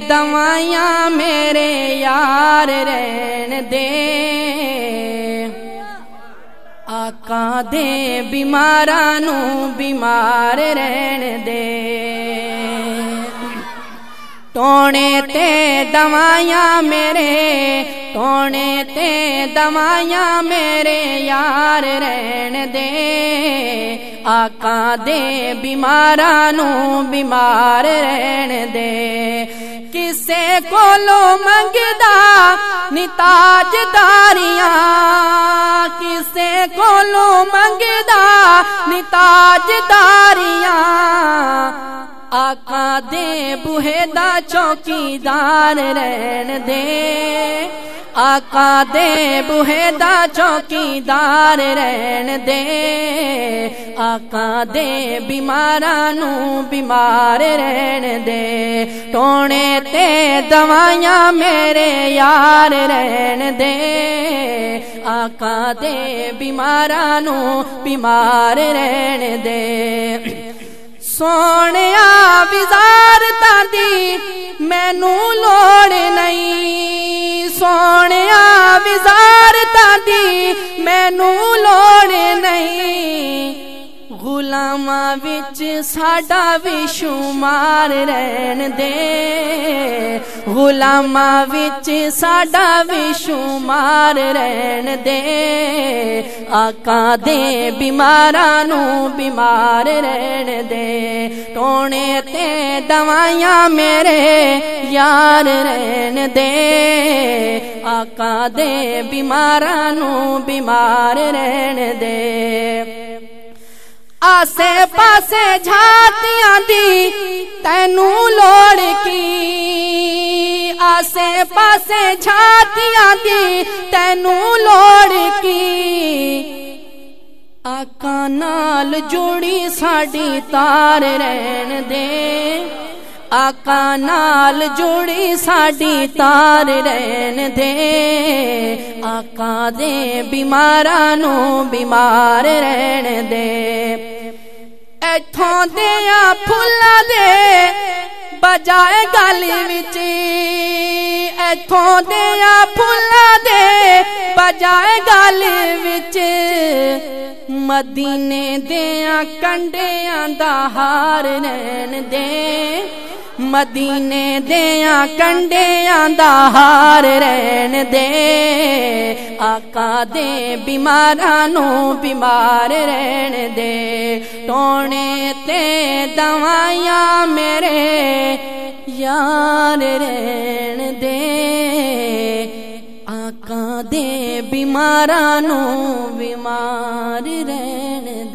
دوائیاں میرے یار رہن دے۔ آقا دے بیماراں نو بیمار رہن دے۔ ٹونے تے دوائیاں میرے، ٹونے تے دوائیاں میرے یار رہن دے۔ آقا دے بیماراں نو بیمار رہن دے۔ کسے کولو منگدا نتاج داریاں کسے کولو منگدا نتاج داریاں آقا دے بوہے دا چوکیدار رہن دے۔ آقا دے بوہے دا چوکیدار رہن دے۔ آقا دے بیماراں نو بیمار رہن دے۔ ٹونے تے دوائیاں میرے یار رہن دے۔ آقا دے بیماراں نو بیمار رہن دے۔ سونے وزار دی مینو لوڑ نہیں۔ سونے وزار دی مینو لوڑ نہیں غلام وچ ساڈا بھی شمار رہن دے غلام وچ ساڈا بھی شمار رہن دے آقا دے بیماراں نو بیمار رہن دے ٹونے تے دوائیاں میرے یار رہن دے آقا دے بیماراں نو بیمار رہن دے آسے پاسے جھاتیاں دی تینو لوڑ کی۔ آسے پاسے جھاتیاں دی تینو لوڑ کی۔ آقا نال جوڑی ساڈی تار رہن دے۔ آقا نال جوڑی ساڈی تار رہن دے۔ آقا دے بیماراں نو بیمار رہن دے۔ ایتھوں دیا پھلا دے بجائے گلی وچ ایتھوں دیا پھلا دے بجائے گلی وچ مدینے دیا کنڈیاں دا ہار نین دے مدینے دیا کنڈیاں دا ہار رہن دے۔ آقا دے بیماراں نو بیمار رہن دے۔ ٹونے تے دوائیاں میرے یار رہن دے۔ آقا دے بیماراں نو بیمار رہن